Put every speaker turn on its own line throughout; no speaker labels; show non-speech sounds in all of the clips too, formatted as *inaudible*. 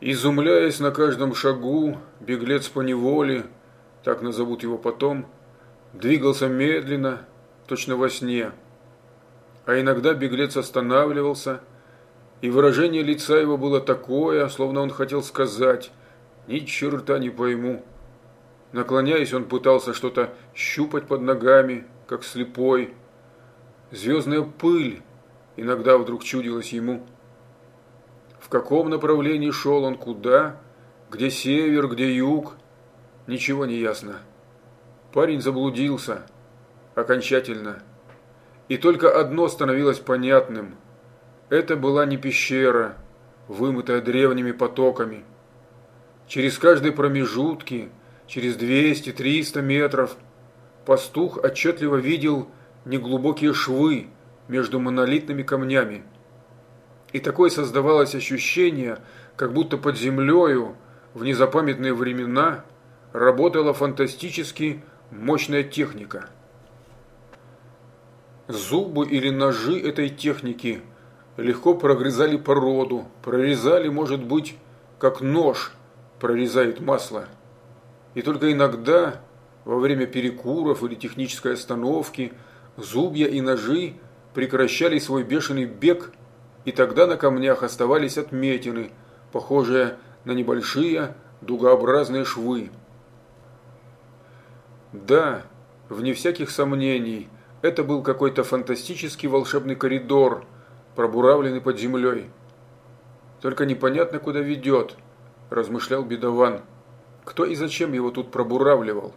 Изумляясь на каждом шагу, беглец по неволе, так назовут его потом, двигался медленно, точно во сне. А иногда беглец останавливался, и выражение лица его было такое, словно он хотел сказать «Ни черта не пойму». Наклоняясь, он пытался что-то щупать под ногами, как слепой. Звездная пыль иногда вдруг чудилась ему. В каком направлении шел он, куда, где север, где юг, ничего не ясно. Парень заблудился окончательно. И только одно становилось понятным. Это была не пещера, вымытая древними потоками. Через каждые промежутки, через 200-300 метров, пастух отчетливо видел неглубокие швы между монолитными камнями. И такое создавалось ощущение, как будто под землею в незапамятные времена работала фантастически мощная техника – Зубы или ножи этой техники легко прогрызали породу, прорезали, может быть, как нож прорезает масло. И только иногда, во время перекуров или технической остановки, зубья и ножи прекращали свой бешеный бег, и тогда на камнях оставались отметины, похожие на небольшие дугообразные швы. Да, вне всяких сомнений – это был какой-то фантастический волшебный коридор, пробуравленный под землей. Только непонятно, куда ведет, размышлял бедован. Кто и зачем его тут пробуравливал?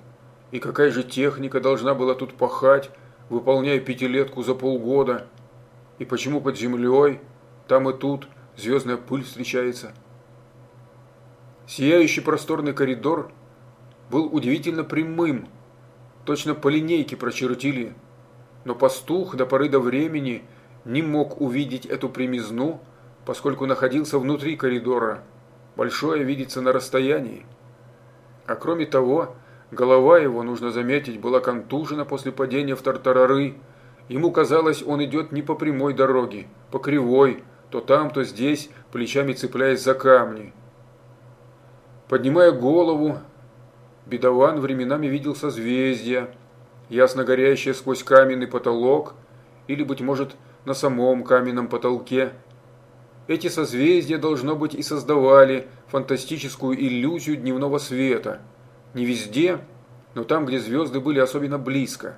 И какая же техника должна была тут пахать, выполняя пятилетку за полгода? И почему под землей, там и тут, звездная пыль встречается? Сияющий просторный коридор был удивительно прямым, точно по линейке прочертили но пастух до поры до времени не мог увидеть эту примизну, поскольку находился внутри коридора. Большое видится на расстоянии. А кроме того, голова его, нужно заметить, была контужена после падения в тартарары. Ему казалось, он идет не по прямой дороге, по кривой, то там, то здесь, плечами цепляясь за камни. Поднимая голову, бедован временами видел созвездия, ясно горящее сквозь каменный потолок, или, быть может, на самом каменном потолке. Эти созвездия, должно быть, и создавали фантастическую иллюзию дневного света. Не везде, но там, где звезды были особенно близко.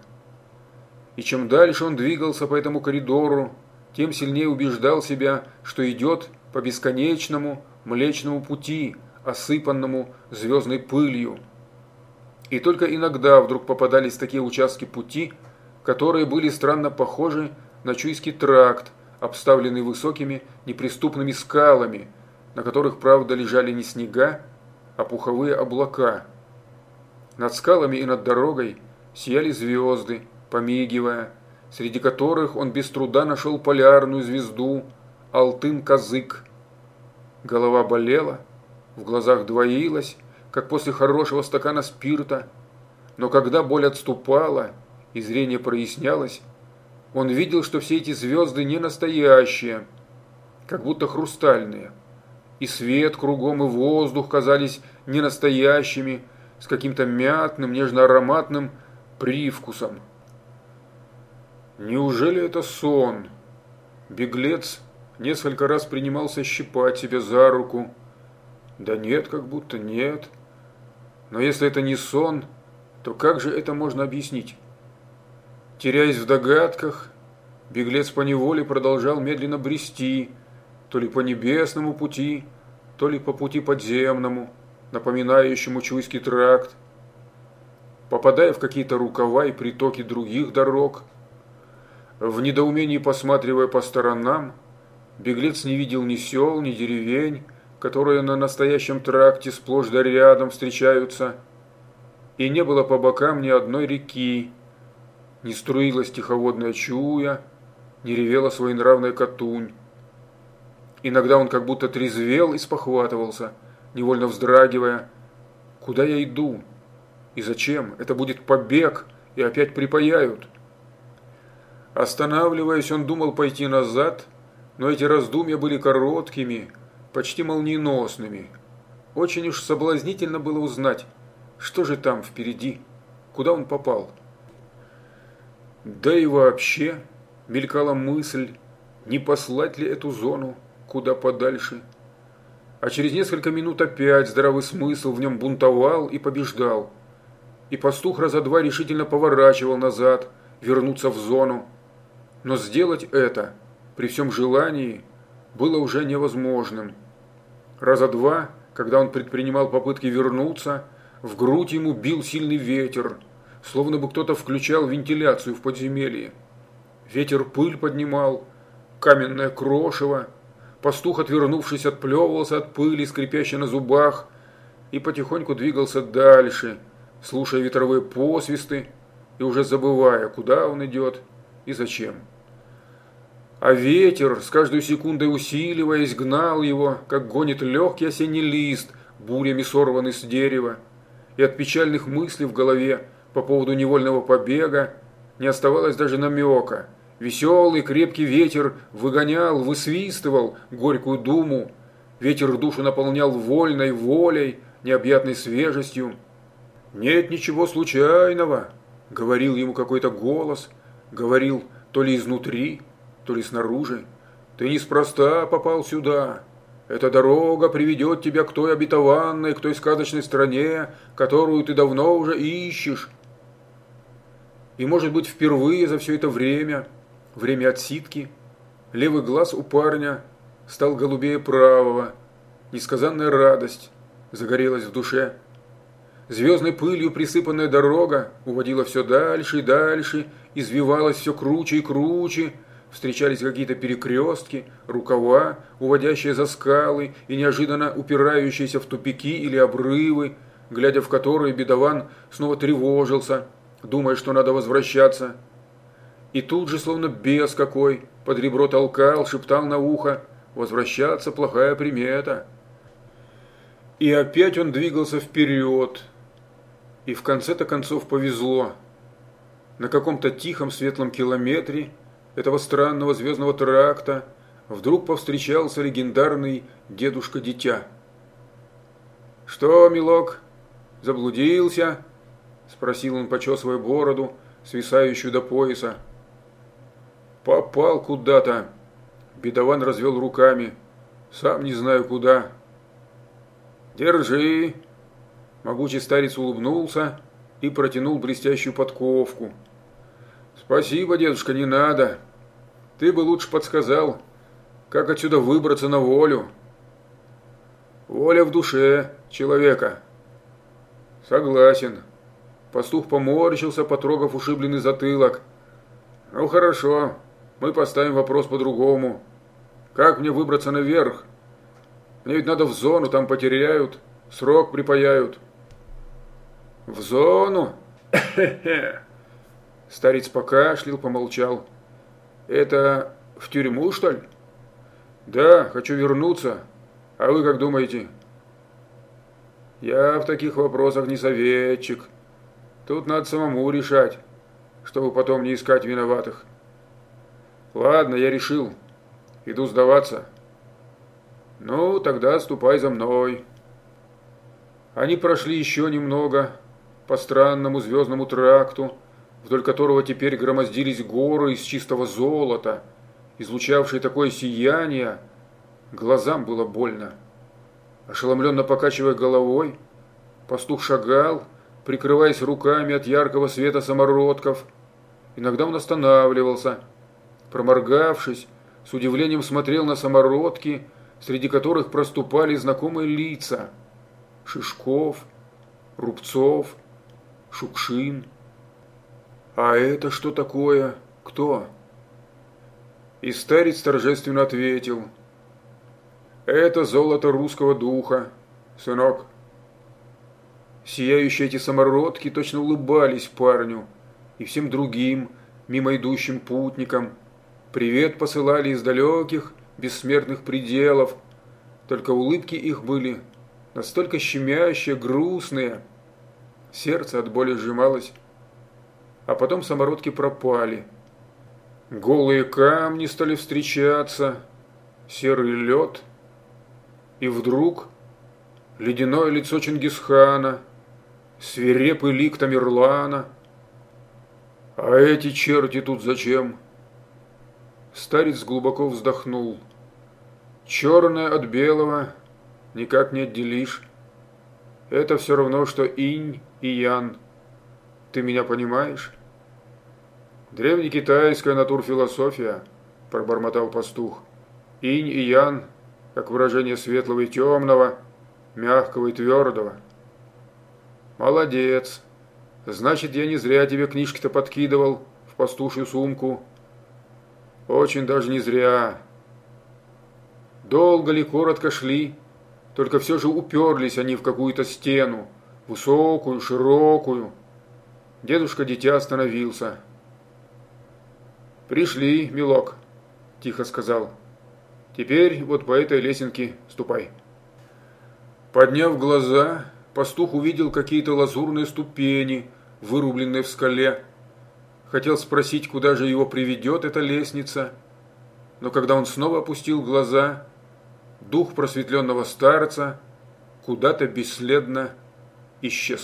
И чем дальше он двигался по этому коридору, тем сильнее убеждал себя, что идет по бесконечному Млечному пути, осыпанному звездной пылью. И только иногда вдруг попадались такие участки пути, которые были странно похожи на Чуйский тракт, обставленный высокими неприступными скалами, на которых, правда, лежали не снега, а пуховые облака. Над скалами и над дорогой сияли звезды, помигивая, среди которых он без труда нашел полярную звезду Алтын-Казык. Голова болела, в глазах двоилась, как после хорошего стакана спирта, но когда боль отступала и зрение прояснялось, он видел, что все эти звезды не настоящие, как будто хрустальные. И свет кругом, и воздух казались не настоящими, с каким-то мятным, нежно-ароматным привкусом. Неужели это сон? Беглец несколько раз принимался щипать себя за руку. Да нет, как будто нет. Но если это не сон, то как же это можно объяснить? Теряясь в догадках, беглец по неволе продолжал медленно брести, то ли по небесному пути, то ли по пути подземному, напоминающему Чуйский тракт. Попадая в какие-то рукава и притоки других дорог, в недоумении посматривая по сторонам, беглец не видел ни сел, ни деревень, которые на настоящем тракте сплошь да рядом встречаются, и не было по бокам ни одной реки, не струилась тиховодная чуя, не ревела своенравная катунь. Иногда он как будто трезвел и спохватывался, невольно вздрагивая. «Куда я иду? И зачем? Это будет побег, и опять припаяют». Останавливаясь, он думал пойти назад, но эти раздумья были короткими – почти молниеносными. Очень уж соблазнительно было узнать, что же там впереди, куда он попал. Да и вообще, мелькала мысль, не послать ли эту зону куда подальше. А через несколько минут опять здравый смысл в нем бунтовал и побеждал. И пастух раза два решительно поворачивал назад, вернуться в зону. Но сделать это, при всем желании, было уже невозможным. Раза два, когда он предпринимал попытки вернуться, в грудь ему бил сильный ветер, словно бы кто-то включал вентиляцию в подземелье. Ветер пыль поднимал, каменное крошево. Пастух, отвернувшись, отплевывался от пыли, скрипящей на зубах, и потихоньку двигался дальше, слушая ветровые посвисты и уже забывая, куда он идет и зачем. А ветер, с каждой секундой усиливаясь, гнал его, как гонит легкий осенний лист, бурями сорванный с дерева и от печальных мыслей в голове по поводу невольного побега не оставалось даже намека. Веселый крепкий ветер выгонял, высвистывал горькую думу. Ветер душу наполнял вольной волей, необъятной свежестью. «Нет ничего случайного», — говорил ему какой-то голос, говорил то ли изнутри, то ли снаружи. «Ты неспроста попал сюда. Эта дорога приведет тебя к той обетованной, к той сказочной стране, которую ты давно уже ищешь. И, может быть, впервые за все это время, время отсидки, левый глаз у парня стал голубее правого. Несказанная радость загорелась в душе. Звездной пылью присыпанная дорога уводила все дальше и дальше, извивалась все круче и круче, встречались какие-то перекрестки, рукава, уводящие за скалы и неожиданно упирающиеся в тупики или обрывы, глядя в которые бедован снова тревожился, думая, что надо возвращаться. И тут же, словно бес какой, под ребро толкал, шептал на ухо, возвращаться плохая примета. И опять он двигался вперед. И в конце-то концов повезло. На каком-то тихом светлом километре – этого странного звездного тракта вдруг повстречался легендарный дедушка-дитя. «Что, милок, заблудился?» – спросил он, почесывая бороду, свисающую до пояса. «Попал куда-то!» – бедован развел руками. «Сам не знаю куда». «Держи!» Могучий старец улыбнулся и протянул блестящую подковку – «Спасибо, дедушка, не надо. Ты бы лучше подсказал, как отсюда выбраться на волю». «Воля в душе человека». «Согласен». Пастух поморщился, потрогав ушибленный затылок. «Ну хорошо, мы поставим вопрос по-другому. Как мне выбраться наверх? Мне ведь надо в зону, там потеряют, срок припаяют». «В зону? *coughs* *coughs* Хе-хе!» Старец покашлял, помолчал. «Это в тюрьму, что ли?» «Да, хочу вернуться. А вы как думаете?» «Я в таких вопросах не советчик. Тут надо самому решать, чтобы потом не искать виноватых». «Ладно, я решил. Иду сдаваться». «Ну, тогда ступай за мной». Они прошли еще немного по странному звездному тракту, вдоль которого теперь громоздились горы из чистого золота, излучавшие такое сияние, глазам было больно. Ошеломленно покачивая головой, пастух шагал, прикрываясь руками от яркого света самородков. Иногда он останавливался, проморгавшись, с удивлением смотрел на самородки, среди которых проступали знакомые лица – Шишков, Рубцов, Шукшин – «А это что такое? Кто?» И старец торжественно ответил. «Это золото русского духа, сынок». Сияющие эти самородки точно улыбались парню и всем другим, мимо идущим путникам. Привет посылали из далеких, бессмертных пределов. Только улыбки их были настолько щемящие, грустные. Сердце от боли сжималось а потом самородки пропали. Голые камни стали встречаться, серый лед. И вдруг ледяное лицо Чингисхана, свирепый лик Тамерлана. А эти черти тут зачем? Старец глубоко вздохнул. Черное от белого никак не отделишь. Это все равно, что инь и ян. Ты меня понимаешь? Древнекитайская натурфилософия, пробормотал пастух. Инь и ян как выражение светлого и темного, мягкого и твердого. Молодец. Значит, я не зря тебе книжки-то подкидывал в пастушью сумку. Очень даже не зря. Долго ли, коротко шли, только все же уперлись они в какую-то стену, высокую, широкую. Дедушка-дитя остановился. «Пришли, милок», – тихо сказал. Теперь вот по этой лесенке ступай. Подняв глаза, пастух увидел какие-то лазурные ступени, вырубленные в скале. Хотел спросить, куда же его приведет эта лестница, но когда он снова опустил глаза, дух просветленного старца куда-то бесследно исчез.